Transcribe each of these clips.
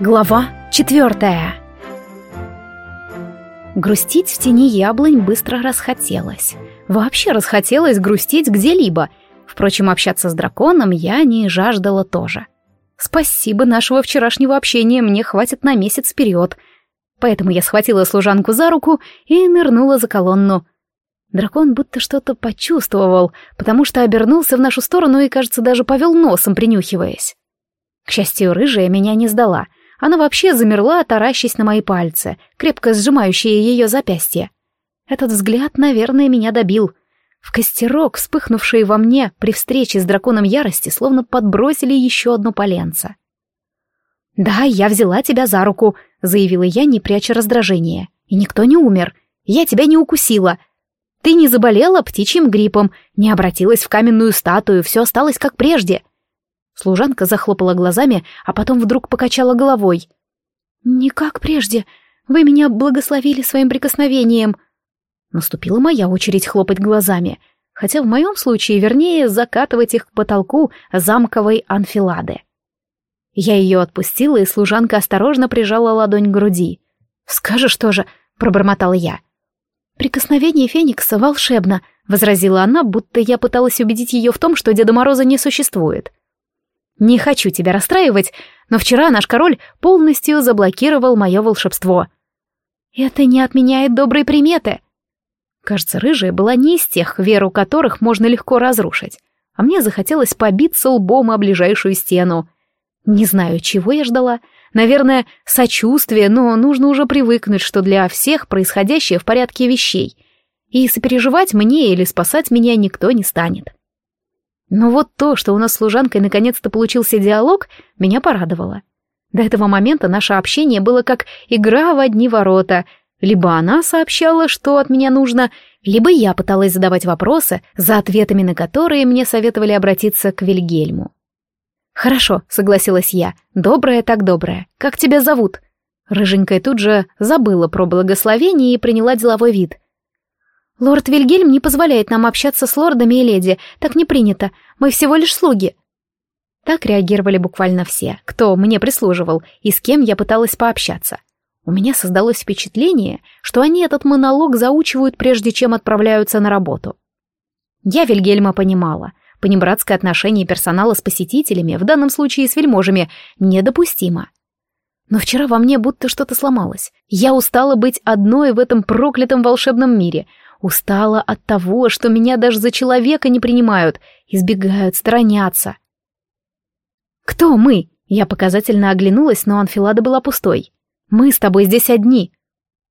Глава четвертая Грустить в тени яблонь быстро расхотелось. Вообще расхотелось грустить где-либо. Впрочем, общаться с драконом я не жаждала тоже. Спасибо нашего вчерашнего общения мне хватит на месяц вперед. Поэтому я схватила служанку за руку и нырнула за колонну. Дракон будто что-то почувствовал, потому что обернулся в нашу сторону и, кажется, даже повел носом, принюхиваясь. К счастью, рыжая меня не сдала — она вообще замерла, таращась на мои пальцы, крепко сжимающие ее запястье. Этот взгляд, наверное, меня добил. В костерок, вспыхнувший во мне при встрече с драконом ярости, словно подбросили еще одно поленце. «Да, я взяла тебя за руку», — заявила я, не пряча раздражения. «И никто не умер. Я тебя не укусила. Ты не заболела птичьим гриппом, не обратилась в каменную статую, все осталось как прежде. Служанка захлопала глазами, а потом вдруг покачала головой. «Не как прежде. Вы меня благословили своим прикосновением». Наступила моя очередь хлопать глазами, хотя в моем случае вернее закатывать их к потолку замковой анфилады. Я ее отпустила, и служанка осторожно прижала ладонь к груди. «Скажешь тоже», — пробормотала я. «Прикосновение Феникса волшебно», — возразила она, будто я пыталась убедить ее в том, что Деда Мороза не существует. Не хочу тебя расстраивать, но вчера наш король полностью заблокировал мое волшебство. Это не отменяет доброй приметы. Кажется, рыжая была не из тех, веру которых можно легко разрушить, а мне захотелось побиться лбом о ближайшую стену. Не знаю, чего я ждала. Наверное, сочувствие, но нужно уже привыкнуть, что для всех происходящее в порядке вещей. И сопереживать мне или спасать меня никто не станет. Но вот то, что у нас с служанкой наконец-то получился диалог, меня порадовало. До этого момента наше общение было как игра в одни ворота. Либо она сообщала, что от меня нужно, либо я пыталась задавать вопросы, за ответами на которые мне советовали обратиться к Вильгельму. «Хорошо», — согласилась я, — «добрая так добрая. Как тебя зовут?» Рыженькая тут же забыла про благословение и приняла деловой вид. «Лорд Вильгельм не позволяет нам общаться с лордами и леди, так не принято, мы всего лишь слуги». Так реагировали буквально все, кто мне прислуживал и с кем я пыталась пообщаться. У меня создалось впечатление, что они этот монолог заучивают, прежде чем отправляются на работу. Я Вильгельма понимала. Понебратское отношение персонала с посетителями, в данном случае с вельможами, недопустимо. Но вчера во мне будто что-то сломалось. Я устала быть одной в этом проклятом волшебном мире, Устала от того, что меня даже за человека не принимают, избегают, сторонятся. «Кто мы?» Я показательно оглянулась, но анфилада была пустой. «Мы с тобой здесь одни».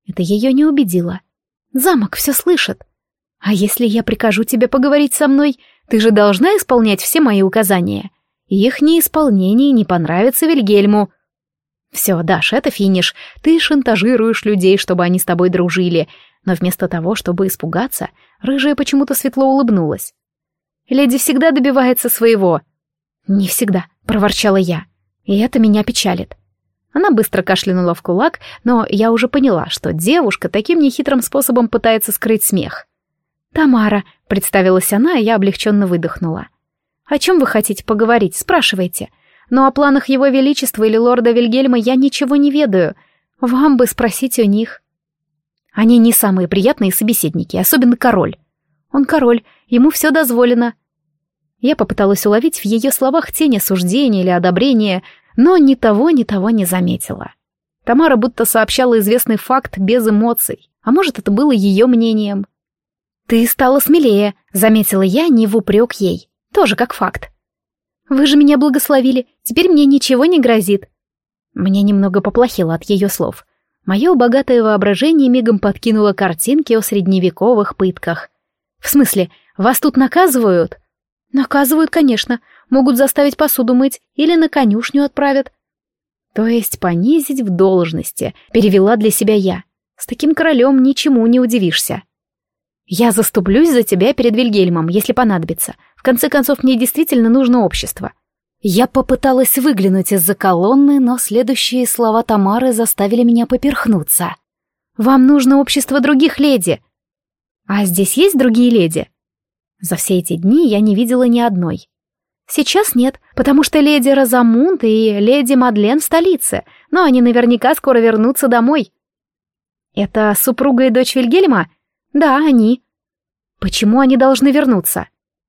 Это ее не убедило. «Замок все слышит. А если я прикажу тебе поговорить со мной, ты же должна исполнять все мои указания. Их неисполнение не понравится Вильгельму». «Все, Даш, это финиш. Ты шантажируешь людей, чтобы они с тобой дружили но вместо того, чтобы испугаться, рыжая почему-то светло улыбнулась. «Леди всегда добивается своего». «Не всегда», — проворчала я, — «и это меня печалит». Она быстро кашлянула в кулак, но я уже поняла, что девушка таким нехитрым способом пытается скрыть смех. «Тамара», — представилась она, и я облегченно выдохнула. «О чем вы хотите поговорить? Спрашивайте. Но о планах его величества или лорда Вильгельма я ничего не ведаю. Вам бы спросить у них». Они не самые приятные собеседники, особенно король. Он король, ему все дозволено. Я попыталась уловить в ее словах тень осуждения или одобрения, но ни того, ни того не заметила. Тамара будто сообщала известный факт без эмоций, а может, это было ее мнением. «Ты стала смелее», — заметила я не в упрек ей. Тоже как факт. «Вы же меня благословили, теперь мне ничего не грозит». Мне немного поплохело от ее слов. Мое богатое воображение мигом подкинуло картинки о средневековых пытках. «В смысле, вас тут наказывают?» «Наказывают, конечно. Могут заставить посуду мыть или на конюшню отправят». «То есть понизить в должности», — перевела для себя я. «С таким королем ничему не удивишься». «Я заступлюсь за тебя перед Вильгельмом, если понадобится. В конце концов, мне действительно нужно общество. Я попыталась выглянуть из-за колонны, но следующие слова Тамары заставили меня поперхнуться. «Вам нужно общество других леди!» А здесь есть другие леди? За все эти дни я не видела ни одной. Сейчас нет, потому что леди Розамунд и леди Мадлен в столице, но они наверняка скоро вернутся домой. Это супруга и дочь Вильгельма? Да, они. Почему они должны вернуться?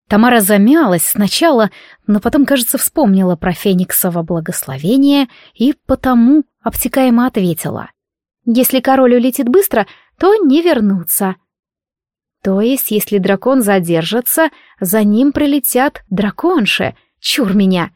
Тамара замялась сначала, но потом, кажется, вспомнила про Фениксово благословение и потому обтекаемо ответила. Если король улетит быстро, то не вернутся. То есть, если дракон задержится, за ним прилетят драконши. Чур меня!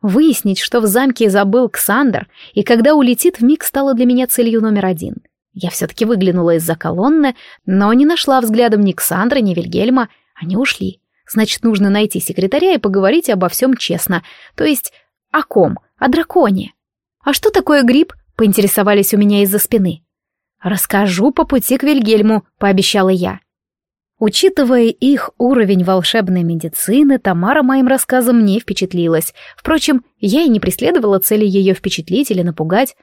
Выяснить, что в замке забыл Ксандр, и когда улетит, вмиг стало для меня целью номер один. Я все-таки выглянула из-за колонны, но не нашла взглядом ни Ксандра, ни Вильгельма. Они ушли. Значит, нужно найти секретаря и поговорить обо всем честно. То есть, о ком? О драконе. А что такое гриб? Поинтересовались у меня из-за спины. «Расскажу по пути к Вильгельму», — пообещала я. Учитывая их уровень волшебной медицины, Тамара моим рассказом не впечатлилась. Впрочем, я и не преследовала цели ее впечатлить или напугать.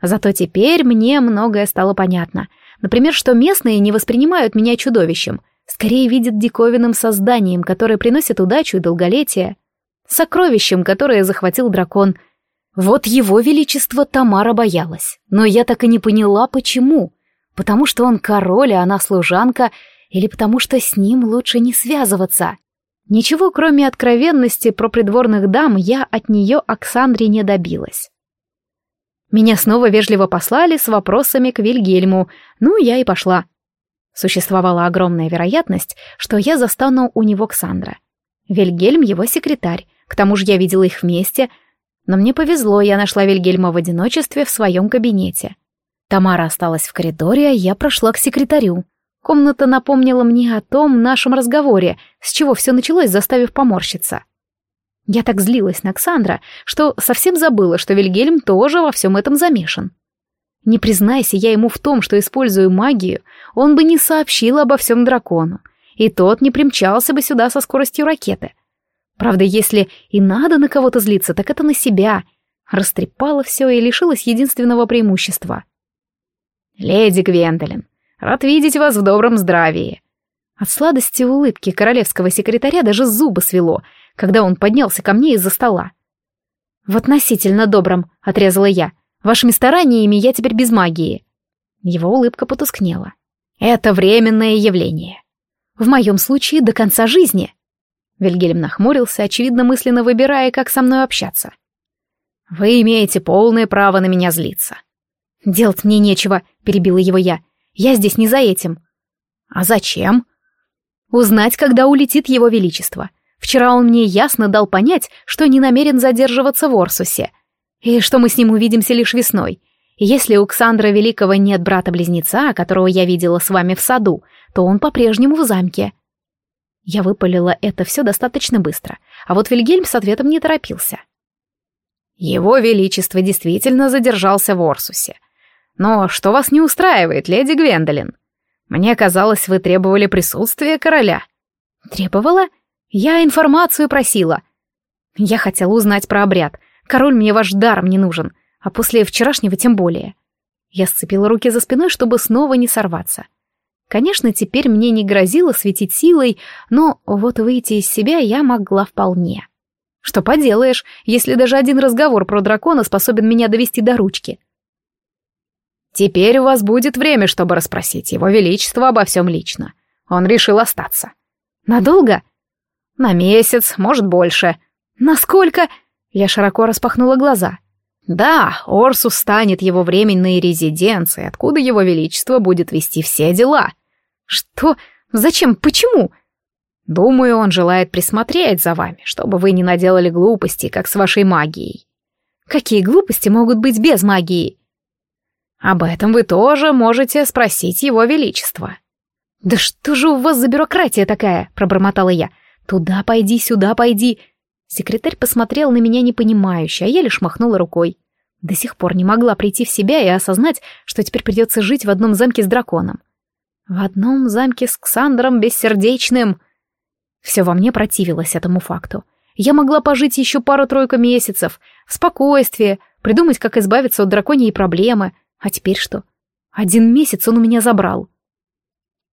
Зато теперь мне многое стало понятно. Например, что местные не воспринимают меня чудовищем, скорее видят диковинным созданием, которое приносит удачу и долголетие. Сокровищем, которое захватил дракон. Вот его величество Тамара боялась. Но я так и не поняла, почему. Потому что он король, а она служанка — или потому что с ним лучше не связываться. Ничего, кроме откровенности про придворных дам, я от нее Оксандре не добилась. Меня снова вежливо послали с вопросами к Вильгельму, ну, я и пошла. Существовала огромная вероятность, что я застану у него Ксандра. Вильгельм — его секретарь, к тому же я видела их вместе, но мне повезло, я нашла Вильгельма в одиночестве в своем кабинете. Тамара осталась в коридоре, а я прошла к секретарю. Комната напомнила мне о том нашем разговоре, с чего все началось, заставив поморщиться. Я так злилась на Ксандра, что совсем забыла, что Вильгельм тоже во всем этом замешан. Не признайся я ему в том, что использую магию, он бы не сообщил обо всем дракону, и тот не примчался бы сюда со скоростью ракеты. Правда, если и надо на кого-то злиться, так это на себя. Растрепала все и лишилась единственного преимущества. «Леди Гвендолин, Рад видеть вас в добром здравии». От сладости улыбки королевского секретаря даже зубы свело, когда он поднялся ко мне из-за стола. «В относительно добром», — отрезала я. «Вашими стараниями я теперь без магии». Его улыбка потускнела. «Это временное явление. В моем случае до конца жизни». Вильгельм нахмурился, очевидно мысленно выбирая, как со мной общаться. «Вы имеете полное право на меня злиться». «Делать мне нечего», — перебила его я. Я здесь не за этим. А зачем? Узнать, когда улетит его величество. Вчера он мне ясно дал понять, что не намерен задерживаться в Орсусе, и что мы с ним увидимся лишь весной. Если у Ксандра Великого нет брата-близнеца, которого я видела с вами в саду, то он по-прежнему в замке. Я выпалила это все достаточно быстро, а вот Вильгельм с ответом не торопился. Его Величество действительно задержался в Орсусе, но что вас не устраивает, леди Гвендолин? Мне казалось, вы требовали присутствия короля. Требовала? Я информацию просила. Я хотела узнать про обряд. Король мне ваш даром не нужен, а после вчерашнего тем более. Я сцепила руки за спиной, чтобы снова не сорваться. Конечно, теперь мне не грозило светить силой, но вот выйти из себя я могла вполне. Что поделаешь, если даже один разговор про дракона способен меня довести до ручки. Теперь у вас будет время, чтобы расспросить его величество обо всем лично. Он решил остаться. Надолго? На месяц, может, больше. Насколько? Я широко распахнула глаза. Да, Орсус станет его временной резиденцией, откуда его величество будет вести все дела. Что? Зачем? Почему? Думаю, он желает присмотреть за вами, чтобы вы не наделали глупостей, как с вашей магией. Какие глупости могут быть без магии? Об этом вы тоже можете спросить его величество. Да что же у вас за бюрократия такая, пробормотала я. Туда пойди, сюда пойди. Секретарь посмотрел на меня непонимающе, а я лишь махнула рукой. До сих пор не могла прийти в себя и осознать, что теперь придется жить в одном замке с драконом. В одном замке с Ксандром Бессердечным. Все во мне противилось этому факту. Я могла пожить еще пару-тройку месяцев, в спокойствии, придумать, как избавиться от драконьей проблемы — а теперь что? Один месяц он у меня забрал.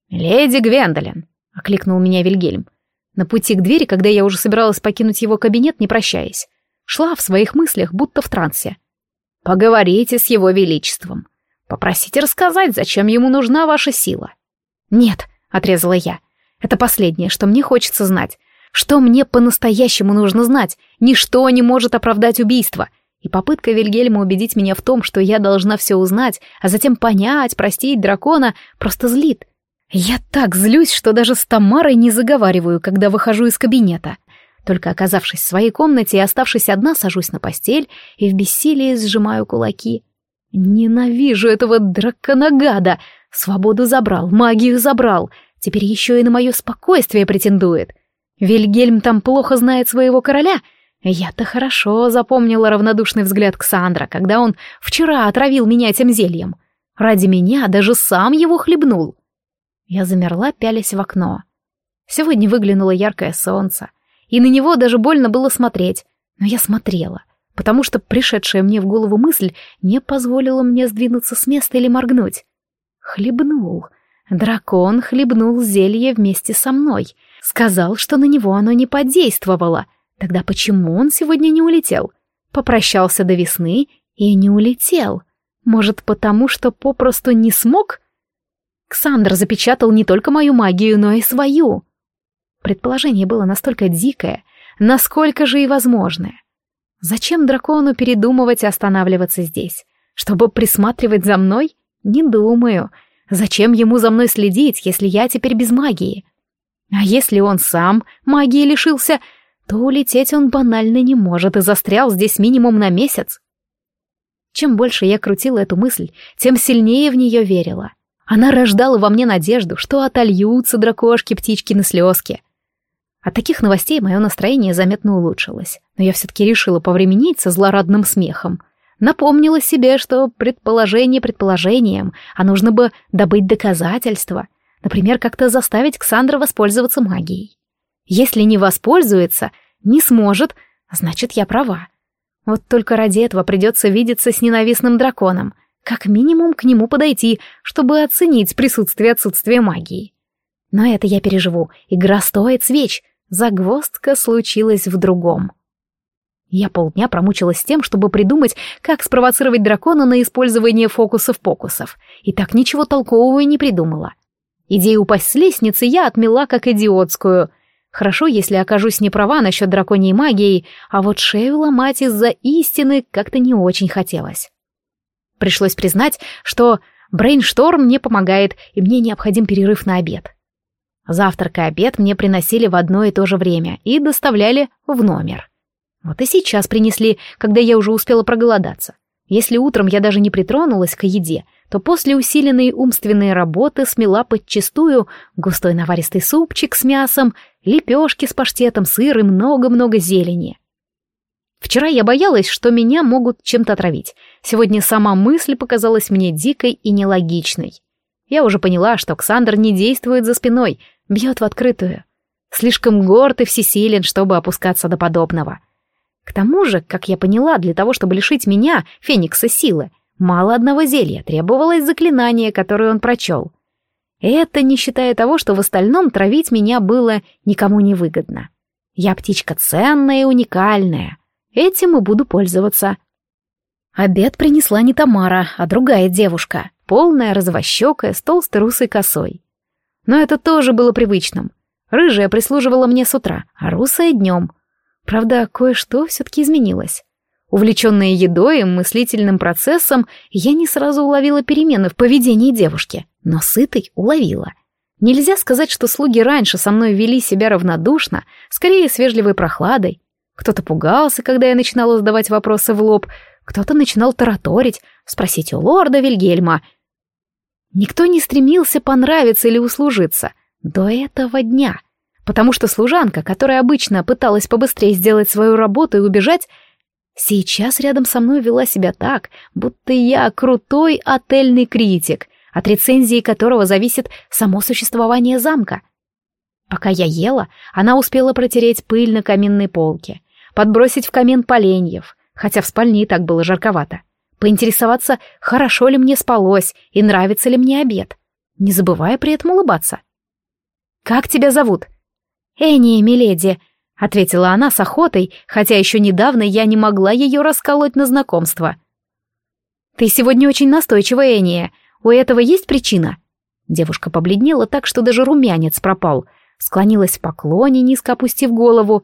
«Леди Гвендолин», — окликнул меня Вильгельм. На пути к двери, когда я уже собиралась покинуть его кабинет, не прощаясь. Шла в своих мыслях, будто в трансе. «Поговорите с его величеством. Попросите рассказать, зачем ему нужна ваша сила». «Нет», — отрезала я. «Это последнее, что мне хочется знать. Что мне по-настоящему нужно знать? Ничто не может оправдать убийство. И попытка Вильгельма убедить меня в том, что я должна все узнать, а затем понять, простить дракона, просто злит. Я так злюсь, что даже с Тамарой не заговариваю, когда выхожу из кабинета. Только оказавшись в своей комнате и оставшись одна, сажусь на постель и в бессилии сжимаю кулаки. Ненавижу этого драконогада. Свободу забрал, магию забрал. Теперь еще и на мое спокойствие претендует. Вильгельм там плохо знает своего короля. Я-то хорошо запомнила равнодушный взгляд Ксандра, когда он вчера отравил меня этим зельем. Ради меня даже сам его хлебнул. Я замерла, пялясь в окно. Сегодня выглянуло яркое солнце, и на него даже больно было смотреть. Но я смотрела, потому что пришедшая мне в голову мысль не позволила мне сдвинуться с места или моргнуть. Хлебнул. Дракон хлебнул зелье вместе со мной — Сказал, что на него оно не подействовало. Тогда почему он сегодня не улетел? Попрощался до весны и не улетел. Может, потому что попросту не смог? Ксандр запечатал не только мою магию, но и свою. Предположение было настолько дикое, насколько же и возможное. Зачем дракону передумывать и останавливаться здесь? Чтобы присматривать за мной? Не думаю. Зачем ему за мной следить, если я теперь без магии? А если он сам магии лишился, то улететь он банально не может и застрял здесь минимум на месяц. Чем больше я крутила эту мысль, тем сильнее в нее верила. Она рождала во мне надежду, что отольются дракошки, на слезки. От таких новостей мое настроение заметно улучшилось, но я все-таки решила повременить со злорадным смехом. Напомнила себе, что предположение предположением, а нужно бы добыть доказательства — Например, как-то заставить Ксандра воспользоваться магией. Если не воспользуется, не сможет, значит, я права. Вот только ради этого придется видеться с ненавистным драконом, как минимум к нему подойти, чтобы оценить присутствие отсутствия магии. Но это я переживу, игра стоит свеч, загвоздка случилась в другом. Я полдня промучилась тем, чтобы придумать, как спровоцировать дракона на использование фокусов-покусов, и так ничего толкового и не придумала. Идею упасть с лестницы я отмела как идиотскую. Хорошо, если окажусь не права насчет драконьей магии, а вот шею ломать из-за истины как-то не очень хотелось. Пришлось признать, что брейншторм мне помогает, и мне необходим перерыв на обед. Завтрак и обед мне приносили в одно и то же время и доставляли в номер. Вот и сейчас принесли, когда я уже успела проголодаться. Если утром я даже не притронулась к еде, то после усиленной умственной работы смела подчистую густой наваристый супчик с мясом, лепешки с паштетом, сыр и много-много зелени. Вчера я боялась, что меня могут чем-то отравить. Сегодня сама мысль показалась мне дикой и нелогичной. Я уже поняла, что Ксандр не действует за спиной, бьет в открытую. Слишком горд и всесилен, чтобы опускаться до подобного. К тому же, как я поняла, для того, чтобы лишить меня, Феникса, силы, мало одного зелья, требовалось заклинание, которое он прочел. Это не считая того, что в остальном травить меня было никому не выгодно. Я птичка ценная и уникальная. Этим и буду пользоваться. Обед принесла не Тамара, а другая девушка, полная, развощекая, с толстой русой косой. Но это тоже было привычным. Рыжая прислуживала мне с утра, а русая днем — Правда, кое-что все-таки изменилось. Увлеченная едой и мыслительным процессом, я не сразу уловила перемены в поведении девушки, но сытой уловила. Нельзя сказать, что слуги раньше со мной вели себя равнодушно, скорее с вежливой прохладой. Кто-то пугался, когда я начинала задавать вопросы в лоб, кто-то начинал тараторить, спросить у лорда Вильгельма. Никто не стремился понравиться или услужиться до этого дня — потому что служанка, которая обычно пыталась побыстрее сделать свою работу и убежать, сейчас рядом со мной вела себя так, будто я крутой отельный критик, от рецензии которого зависит само существование замка. Пока я ела, она успела протереть пыль на каминной полке, подбросить в камин поленьев, хотя в спальне и так было жарковато, поинтересоваться, хорошо ли мне спалось и нравится ли мне обед. не забывая при этом улыбаться. «Как тебя зовут?» «Энни, миледи», — ответила она с охотой, хотя еще недавно я не могла ее расколоть на знакомство. «Ты сегодня очень настойчивая, Энни. У этого есть причина?» Девушка побледнела так, что даже румянец пропал. Склонилась в поклоне, низко опустив голову.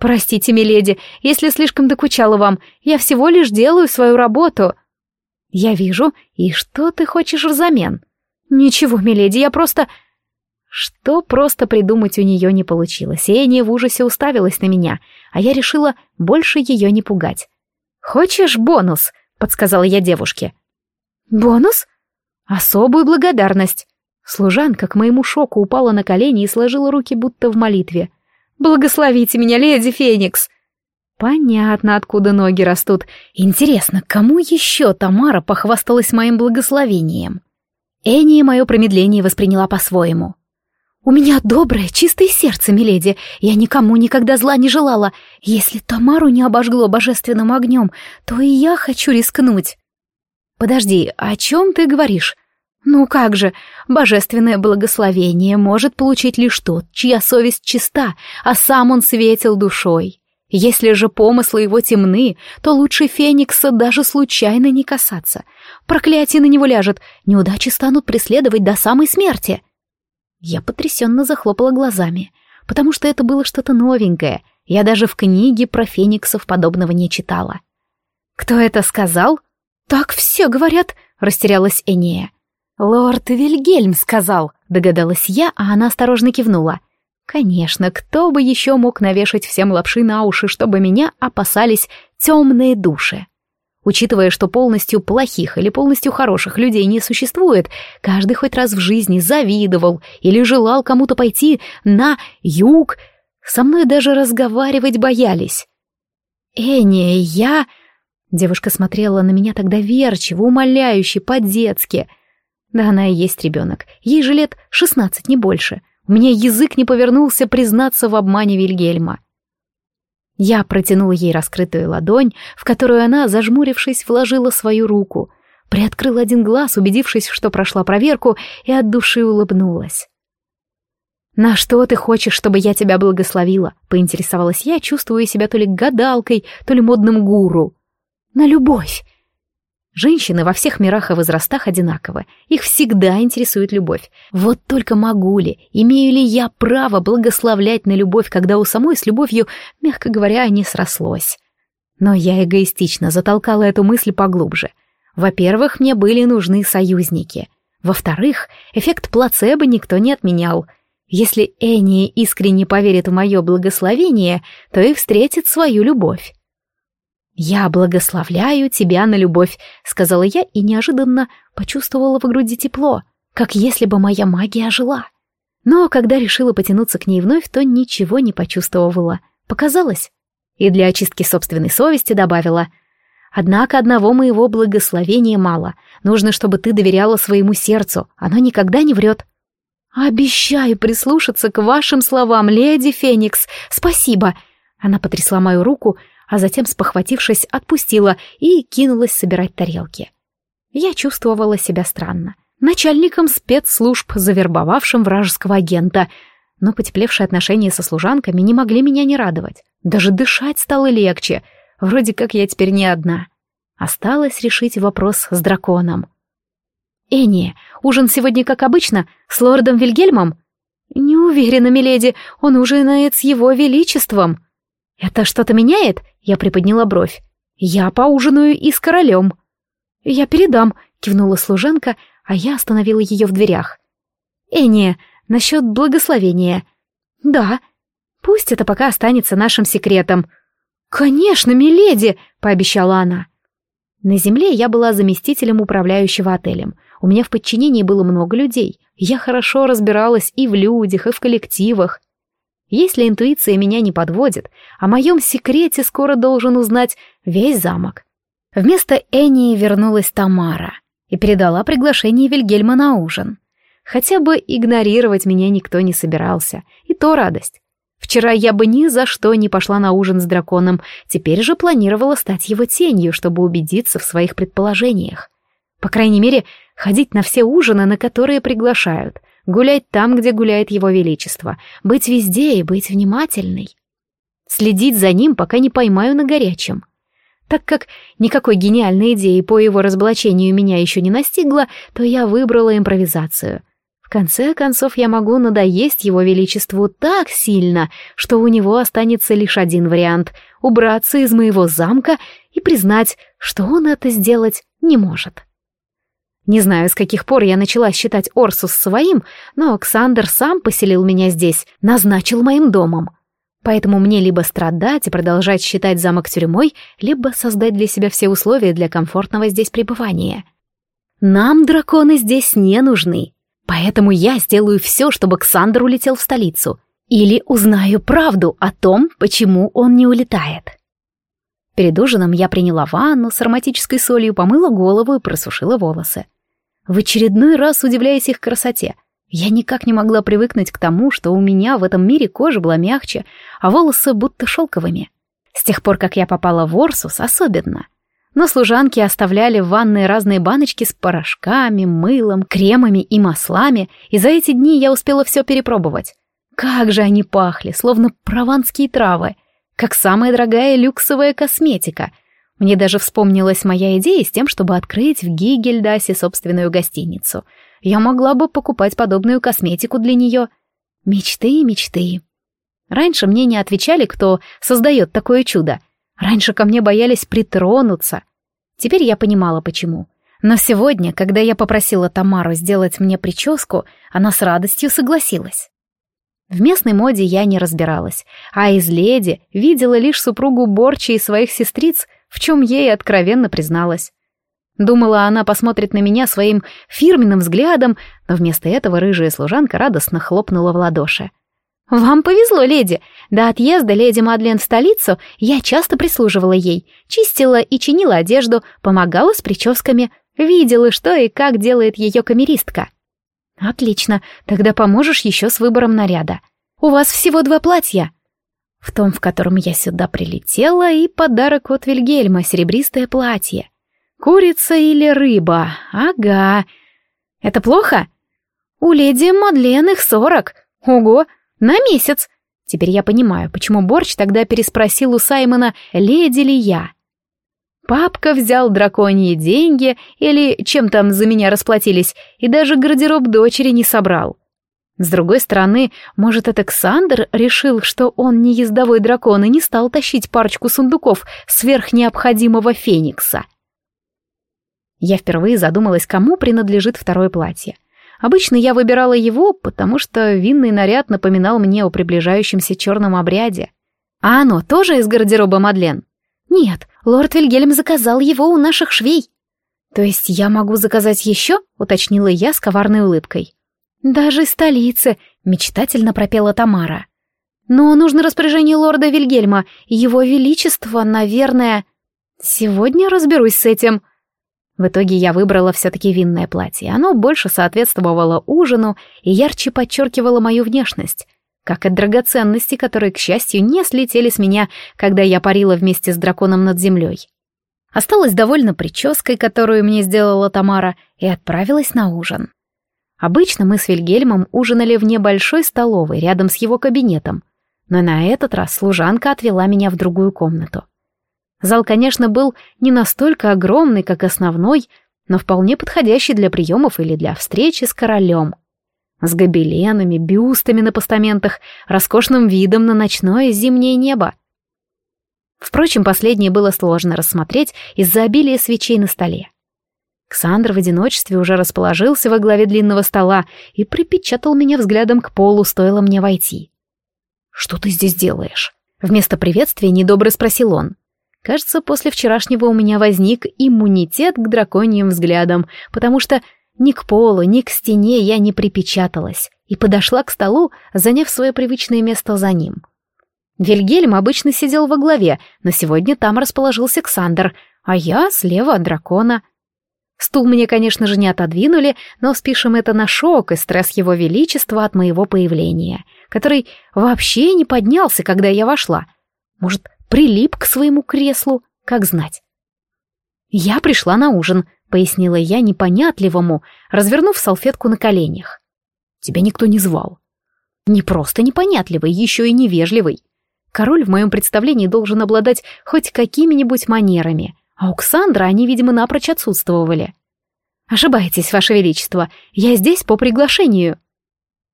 «Простите, миледи, если слишком докучала вам. Я всего лишь делаю свою работу». «Я вижу. И что ты хочешь взамен?» «Ничего, миледи, я просто...» Что просто придумать у нее не получилось. Эния в ужасе уставилась на меня, а я решила больше ее не пугать. «Хочешь бонус?» — подсказала я девушке. «Бонус?» «Особую благодарность». Служанка к моему шоку упала на колени и сложила руки будто в молитве. «Благословите меня, леди Феникс!» Понятно, откуда ноги растут. Интересно, кому еще Тамара похвасталась моим благословением? Эния мое промедление восприняла по-своему. «У меня доброе, чистое сердце, миледи. Я никому никогда зла не желала. Если Тамару не обожгло божественным огнем, то и я хочу рискнуть». «Подожди, о чем ты говоришь?» «Ну как же, божественное благословение может получить лишь тот, чья совесть чиста, а сам он светил душой. Если же помыслы его темны, то лучше Феникса даже случайно не касаться. Проклятие на него ляжет, неудачи станут преследовать до самой смерти». Я потрясенно захлопала глазами, потому что это было что-то новенькое. Я даже в книге про фениксов подобного не читала. «Кто это сказал?» «Так все говорят», — растерялась Энея. «Лорд Вильгельм сказал», — догадалась я, а она осторожно кивнула. «Конечно, кто бы еще мог навешать всем лапши на уши, чтобы меня опасались темные души?» Учитывая, что полностью плохих или полностью хороших людей не существует, каждый хоть раз в жизни завидовал или желал кому-то пойти на юг. Со мной даже разговаривать боялись. «Эня, я...» Девушка смотрела на меня тогда верчиво, умоляюще, по-детски. Да она и есть ребенок. Ей же лет шестнадцать, не больше. У меня язык не повернулся признаться в обмане Вильгельма. Я протянула ей раскрытую ладонь, в которую она, зажмурившись, вложила свою руку, приоткрыла один глаз, убедившись, что прошла проверку, и от души улыбнулась. «На что ты хочешь, чтобы я тебя благословила?» — поинтересовалась я, чувствуя себя то ли гадалкой, то ли модным гуру. «На любовь!» Женщины во всех мирах и возрастах одинаковы. Их всегда интересует любовь. Вот только могу ли, имею ли я право благословлять на любовь, когда у самой с любовью, мягко говоря, не срослось? Но я эгоистично затолкала эту мысль поглубже. Во-первых, мне были нужны союзники. Во-вторых, эффект плацебо никто не отменял. Если Энни искренне поверит в мое благословение, то и встретит свою любовь. «Я благословляю тебя на любовь», — сказала я и неожиданно почувствовала в груди тепло, как если бы моя магия ожила. Но когда решила потянуться к ней вновь, то ничего не почувствовала. Показалось. И для очистки собственной совести добавила. «Однако одного моего благословения мало. Нужно, чтобы ты доверяла своему сердцу. Оно никогда не врет». «Обещаю прислушаться к вашим словам, леди Феникс. Спасибо!» Она потрясла мою руку, а затем, спохватившись, отпустила и кинулась собирать тарелки. Я чувствовала себя странно. Начальником спецслужб, завербовавшим вражеского агента, но потеплевшие отношения со служанками не могли меня не радовать. Даже дышать стало легче. Вроде как я теперь не одна. Осталось решить вопрос с драконом. «Энни, ужин сегодня как обычно, с лордом Вильгельмом?» «Не уверена, миледи, он ужинает с его величеством». «Это что-то меняет?» — я приподняла бровь. «Я поужинаю и с королем». «Я передам», — кивнула служанка, а я остановила ее в дверях. «Эни, насчет благословения». «Да. Пусть это пока останется нашим секретом». «Конечно, миледи», — пообещала она. На земле я была заместителем управляющего отелем. У меня в подчинении было много людей. Я хорошо разбиралась и в людях, и в коллективах. Если интуиция меня не подводит, о моем секрете скоро должен узнать весь замок. Вместо Энни вернулась Тамара и передала приглашение Вильгельма на ужин. Хотя бы игнорировать меня никто не собирался, и то радость. Вчера я бы ни за что не пошла на ужин с драконом, теперь же планировала стать его тенью, чтобы убедиться в своих предположениях. По крайней мере, ходить на все ужины, на которые приглашают, гулять там, где гуляет его величество, быть везде и быть внимательной. Следить за ним, пока не поймаю на горячем. Так как никакой гениальной идеи по его разоблачению меня еще не настигла, то я выбрала импровизацию. В конце концов, я могу надоесть его величеству так сильно, что у него останется лишь один вариант — убраться из моего замка и признать, что он это сделать не может. Не знаю, с каких пор я начала считать Орсус своим, но Оксандр сам поселил меня здесь, назначил моим домом. Поэтому мне либо страдать и продолжать считать замок тюрьмой, либо создать для себя все условия для комфортного здесь пребывания. Нам драконы здесь не нужны. Поэтому я сделаю все, чтобы Ксандр улетел в столицу. Или узнаю правду о том, почему он не улетает. Перед ужином я приняла ванну с ароматической солью, помыла голову и просушила волосы. В очередной раз удивляясь их красоте — я никак не могла привыкнуть к тому, что у меня в этом мире кожа была мягче, а волосы будто шелковыми. С тех пор, как я попала в Орсус, особенно. Но служанки оставляли в ванной разные баночки с порошками, мылом, кремами и маслами, и за эти дни я успела все перепробовать. Как же они пахли, словно прованские травы, как самая дорогая люксовая косметика. Мне даже вспомнилась моя идея с тем, чтобы открыть в Гигельдасе собственную гостиницу — я могла бы покупать подобную косметику для нее. Мечты, мечты. Раньше мне не отвечали, кто создает такое чудо. Раньше ко мне боялись притронуться. Теперь я понимала, почему. Но сегодня, когда я попросила Тамару сделать мне прическу, она с радостью согласилась. В местной моде я не разбиралась, а из леди видела лишь супругу Борчи и своих сестриц, в чем ей откровенно призналась. Думала, она посмотрит на меня своим фирменным взглядом, но вместо этого рыжая служанка радостно хлопнула в ладоши. «Вам повезло, леди. До отъезда леди Мадлен в столицу я часто прислуживала ей, чистила и чинила одежду, помогала с прическами, видела, что и как делает ее камеристка». «Отлично, тогда поможешь еще с выбором наряда. У вас всего два платья». В том, в котором я сюда прилетела, и подарок от Вильгельма — серебристое платье. Курица или рыба? Ага. Это плохо? У леди Мадлен их сорок. Ого, на месяц. Теперь я понимаю, почему Борч тогда переспросил у Саймона, леди ли я. Папка взял драконьи деньги, или чем там за меня расплатились, и даже гардероб дочери не собрал. С другой стороны, может, это Ксандр решил, что он не ездовой дракон и не стал тащить парочку сундуков сверх необходимого феникса. Я впервые задумалась, кому принадлежит второе платье. Обычно я выбирала его, потому что винный наряд напоминал мне о приближающемся черном обряде. А оно тоже из гардероба Мадлен? Нет, лорд Вильгельм заказал его у наших швей. То есть я могу заказать еще? Уточнила я с коварной улыбкой. Даже из мечтательно пропела Тамара. Но нужно распоряжение лорда Вильгельма, его величество, наверное... Сегодня разберусь с этим. В итоге я выбрала все-таки винное платье. Оно больше соответствовало ужину и ярче подчеркивало мою внешность, как и драгоценности, которые, к счастью, не слетели с меня, когда я парила вместе с драконом над землей. Осталась довольно прической, которую мне сделала Тамара, и отправилась на ужин. Обычно мы с Вильгельмом ужинали в небольшой столовой рядом с его кабинетом, но на этот раз служанка отвела меня в другую комнату. Зал, конечно, был не настолько огромный, как основной, но вполне подходящий для приемов или для встречи с королем. С гобеленами, бюстами на постаментах, роскошным видом на ночное зимнее небо. Впрочем, последнее было сложно рассмотреть из-за обилия свечей на столе. Ксандр в одиночестве уже расположился во главе длинного стола и припечатал меня взглядом к полу, стоило мне войти. «Что ты здесь делаешь?» Вместо приветствия недобро спросил он. Кажется, после вчерашнего у меня возник иммунитет к драконьим взглядам, потому что ни к полу, ни к стене я не припечаталась и подошла к столу, заняв свое привычное место за ним. Вильгельм обычно сидел во главе, но сегодня там расположился Ксандр, а я слева от дракона. Стул мне, конечно же, не отодвинули, но спишем это на шок и стресс его величества от моего появления, который вообще не поднялся, когда я вошла. Может, прилип к своему креслу, как знать. «Я пришла на ужин», —— пояснила я непонятливому, развернув салфетку на коленях. «Тебя никто не звал. Не просто непонятливый, еще и невежливый. Король в моем представлении должен обладать хоть какими-нибудь манерами, а у Ксандра они, видимо, напрочь отсутствовали. «Ошибаетесь, Ваше Величество, я здесь по приглашению».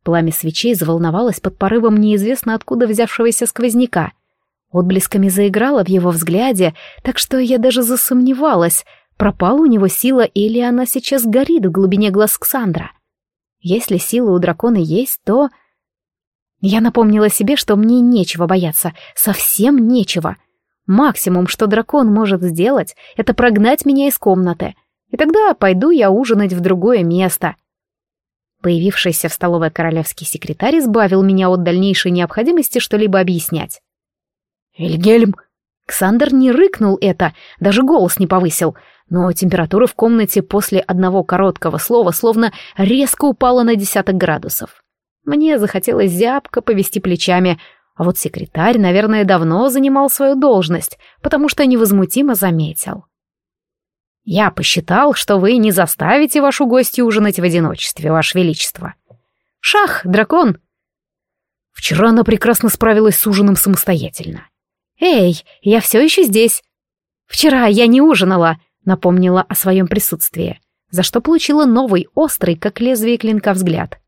Пламя свечей заволновалось под порывом неизвестно откуда взявшегося сквозняка. Отблесками заиграло в его взгляде, так что я даже засомневалась, пропала у него сила или она сейчас горит в глубине глаз Ксандра. Если сила у дракона есть, то... Я напомнила себе, что мне нечего бояться, совсем нечего. Максимум, что дракон может сделать, это прогнать меня из комнаты. И тогда пойду я ужинать в другое место. Появившийся в столовой королевский секретарь избавил меня от дальнейшей необходимости что-либо объяснять. «Вильгельм!» Ксандер не рыкнул это, даже голос не повысил, но температура в комнате после одного короткого слова словно резко упала на десяток градусов. Мне захотелось зябко повести плечами, а вот секретарь, наверное, давно занимал свою должность, потому что невозмутимо заметил. «Я посчитал, что вы не заставите вашу гостью ужинать в одиночестве, ваше величество. Шах, дракон!» Вчера она прекрасно справилась с ужином самостоятельно. «Эй, я все еще здесь!» «Вчера я не ужинала», — напомнила о своем присутствии, за что получила новый, острый, как лезвие клинка взгляд.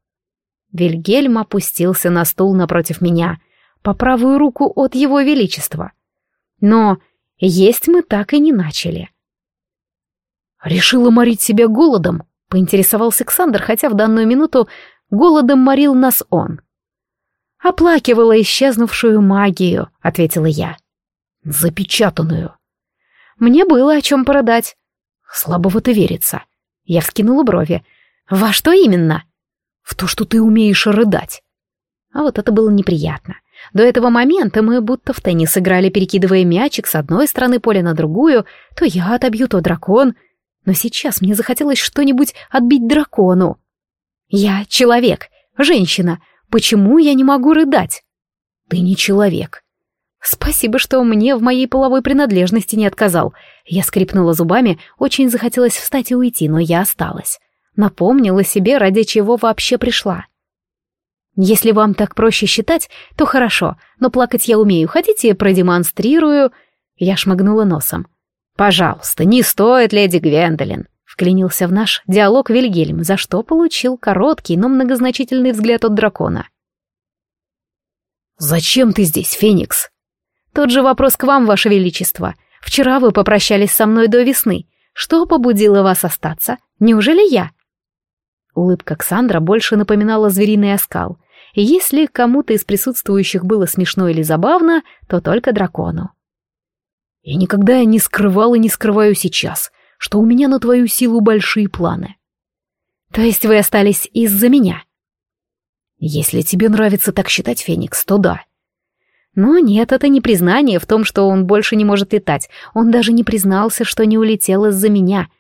Вильгельм опустился на стул напротив меня, по правую руку от его величества. Но есть мы так и не начали. «Решила морить себя голодом?» — поинтересовался Александр, хотя в данную минуту голодом морил нас он. «Оплакивала исчезнувшую магию», — ответила я. «Запечатанную». «Мне было о чем продать». «Слабовато верится». Я вскинула брови. «Во что именно?» в то, что ты умеешь рыдать. А вот это было неприятно. До этого момента мы будто в теннис играли, перекидывая мячик с одной стороны поля на другую, то я отобью, то дракон. Но сейчас мне захотелось что-нибудь отбить дракону. Я человек, женщина. Почему я не могу рыдать? Ты не человек. Спасибо, что мне в моей половой принадлежности не отказал. Я скрипнула зубами, очень захотелось встать и уйти, но я осталась. Напомнила себе, ради чего вообще пришла. Если вам так проще считать, то хорошо, но плакать я умею. Хотите, продемонстрирую?» Я шмыгнула носом. «Пожалуйста, не стоит, леди Гвендолин», — вклинился в наш диалог Вильгельм, за что получил короткий, но многозначительный взгляд от дракона. «Зачем ты здесь, Феникс?» «Тот же вопрос к вам, ваше величество. Вчера вы попрощались со мной до весны. Что побудило вас остаться? Неужели я?» Улыбка Ксандра больше напоминала звериный оскал. И если кому-то из присутствующих было смешно или забавно, то только дракону. «Я никогда не скрывал и не скрываю сейчас, что у меня на твою силу большие планы». «То есть вы остались из-за меня?» «Если тебе нравится так считать, Феникс, то да». Но нет, это не признание в том, что он больше не может летать. Он даже не признался, что не улетел из-за меня —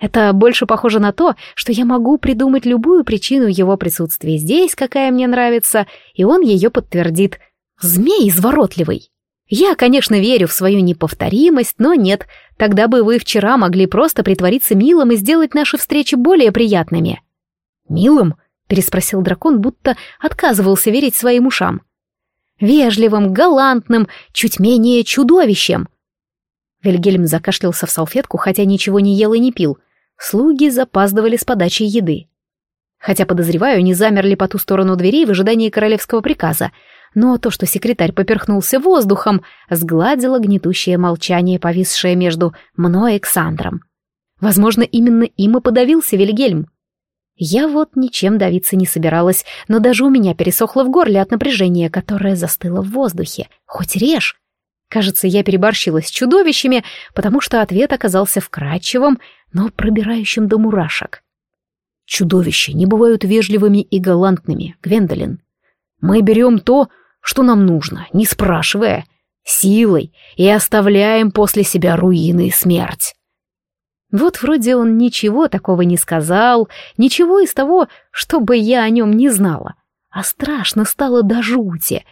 это больше похоже на то, что я могу придумать любую причину его присутствия здесь, какая мне нравится, и он ее подтвердит. Змей изворотливый. Я, конечно, верю в свою неповторимость, но нет, тогда бы вы вчера могли просто притвориться милым и сделать наши встречи более приятными. «Милым?» — переспросил дракон, будто отказывался верить своим ушам. «Вежливым, галантным, чуть менее чудовищем». Вильгельм закашлялся в салфетку, хотя ничего не ел и не пил — Слуги запаздывали с подачей еды. Хотя, подозреваю, не замерли по ту сторону дверей в ожидании королевского приказа, но то, что секретарь поперхнулся воздухом, сгладило гнетущее молчание, повисшее между мной и Ксандром. Возможно, именно им и подавился Вильгельм. Я вот ничем давиться не собиралась, но даже у меня пересохло в горле от напряжения, которое застыло в воздухе. Хоть режь. Кажется, я переборщила с чудовищами, потому что ответ оказался вкрадчивым, но пробирающим до мурашек. Чудовища не бывают вежливыми и галантными, Гвендолин. Мы берем то, что нам нужно, не спрашивая, силой, и оставляем после себя руины и смерть. Вот вроде он ничего такого не сказал, ничего из того, что бы я о нем не знала. А страшно стало до жути.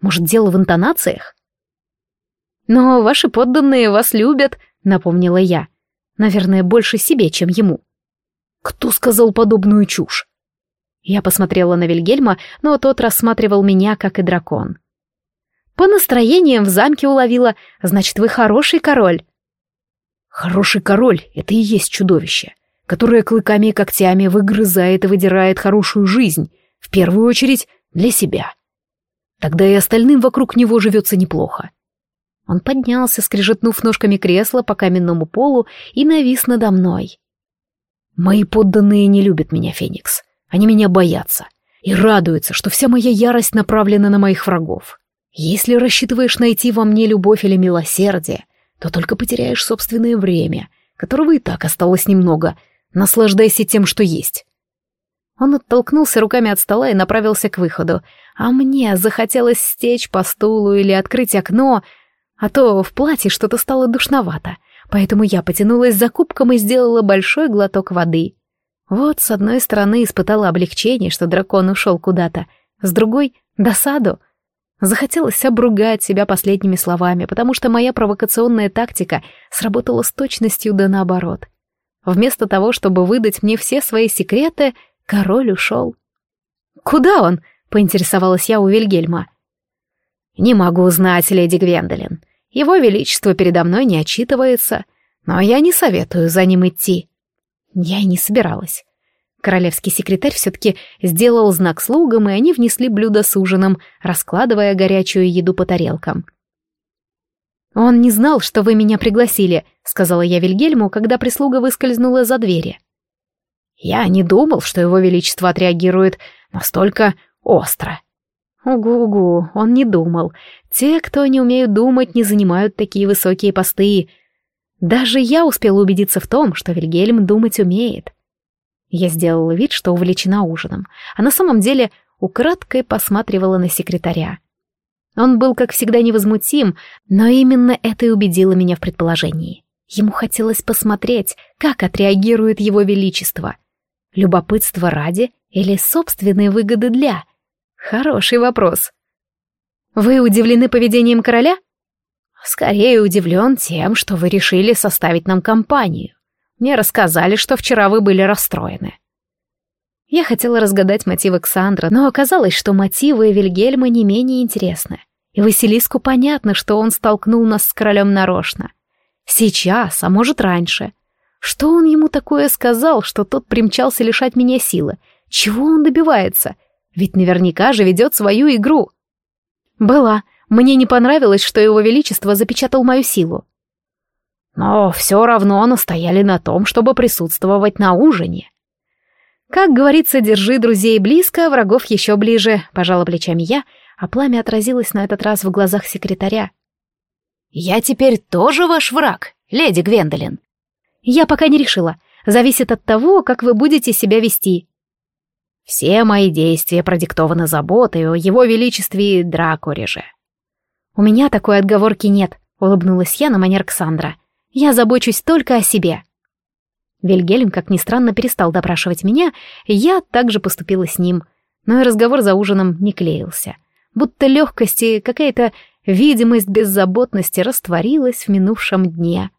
Может, дело в интонациях? «Но ваши подданные вас любят», — напомнила я. Наверное, больше себе, чем ему. Кто сказал подобную чушь? Я посмотрела на Вильгельма, но тот рассматривал меня, как и дракон. По настроениям в замке уловила, значит, вы хороший король. Хороший король — это и есть чудовище, которое клыками и когтями выгрызает и выдирает хорошую жизнь, в первую очередь для себя. Тогда и остальным вокруг него живется неплохо. Он поднялся, скрежетнув ножками кресла по каменному полу и навис надо мной. «Мои подданные не любят меня, Феникс. Они меня боятся и радуются, что вся моя ярость направлена на моих врагов. Если рассчитываешь найти во мне любовь или милосердие, то только потеряешь собственное время, которого и так осталось немного. Наслаждайся тем, что есть». Он оттолкнулся руками от стола и направился к выходу, а мне захотелось стечь по стулу или открыть окно, а то в платье что-то стало душновато, поэтому я потянулась за кубком и сделала большой глоток воды. Вот с одной стороны испытала облегчение, что дракон ушел куда-то, с другой — досаду. Захотелось обругать себя последними словами, потому что моя провокационная тактика сработала с точностью да наоборот. Вместо того, чтобы выдать мне все свои секреты, король ушел. «Куда он?» — поинтересовалась я у Вильгельма. «Не могу узнать, леди Гвендолин. Его Величество передо мной не отчитывается, но я не советую за ним идти». Я и не собиралась. Королевский секретарь все-таки сделал знак слугам, и они внесли блюдо с ужином, раскладывая горячую еду по тарелкам. «Он не знал, что вы меня пригласили», — сказала я Вильгельму, когда прислуга выскользнула за двери. «Я не думал, что его величество отреагирует настолько остро», Угу-угу, он не думал. Те, кто не умеют думать, не занимают такие высокие посты. Даже я успела убедиться в том, что Вильгельм думать умеет. Я сделала вид, что увлечена ужином, а на самом деле украдкой посматривала на секретаря. Он был, как всегда, невозмутим, но именно это и убедило меня в предположении. Ему хотелось посмотреть, как отреагирует его величество. Любопытство ради или собственные выгоды для — Хороший вопрос. Вы удивлены поведением короля? Скорее удивлен тем, что вы решили составить нам компанию. Мне рассказали, что вчера вы были расстроены. Я хотела разгадать мотивы Ксандра, но оказалось, что мотивы Вильгельма не менее интересны. И Василиску понятно, что он столкнул нас с королем нарочно. Сейчас, а может раньше. Что он ему такое сказал, что тот примчался лишать меня силы? Чего он добивается? Ведь наверняка же ведет свою игру. Была. Мне не понравилось, что его величество запечатал мою силу. Но все равно настояли на том, чтобы присутствовать на ужине. Как говорится, держи друзей близко, врагов еще ближе, пожала плечами я, а пламя отразилось на этот раз в глазах секретаря. «Я теперь тоже ваш враг, леди Гвендолин?» «Я пока не решила. Зависит от того, как вы будете себя вести. Все мои действия продиктованы заботой о его величестве Дракориже. У меня такой отговорки нет, улыбнулась я на манер Ксандра. Я забочусь только о себе. Вильгельм, как ни странно, перестал допрашивать меня, и я также поступила с ним, но и разговор за ужином не клеился. Будто легкость и какая-то видимость беззаботности растворилась в минувшем дне.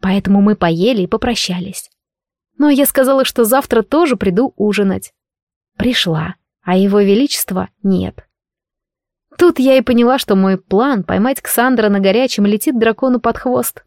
Поэтому мы поели и попрощались. Но я сказала, что завтра тоже приду ужинать пришла, а его величества нет. Тут я и поняла, что мой план поймать Ксандра на горячем летит дракону под хвост.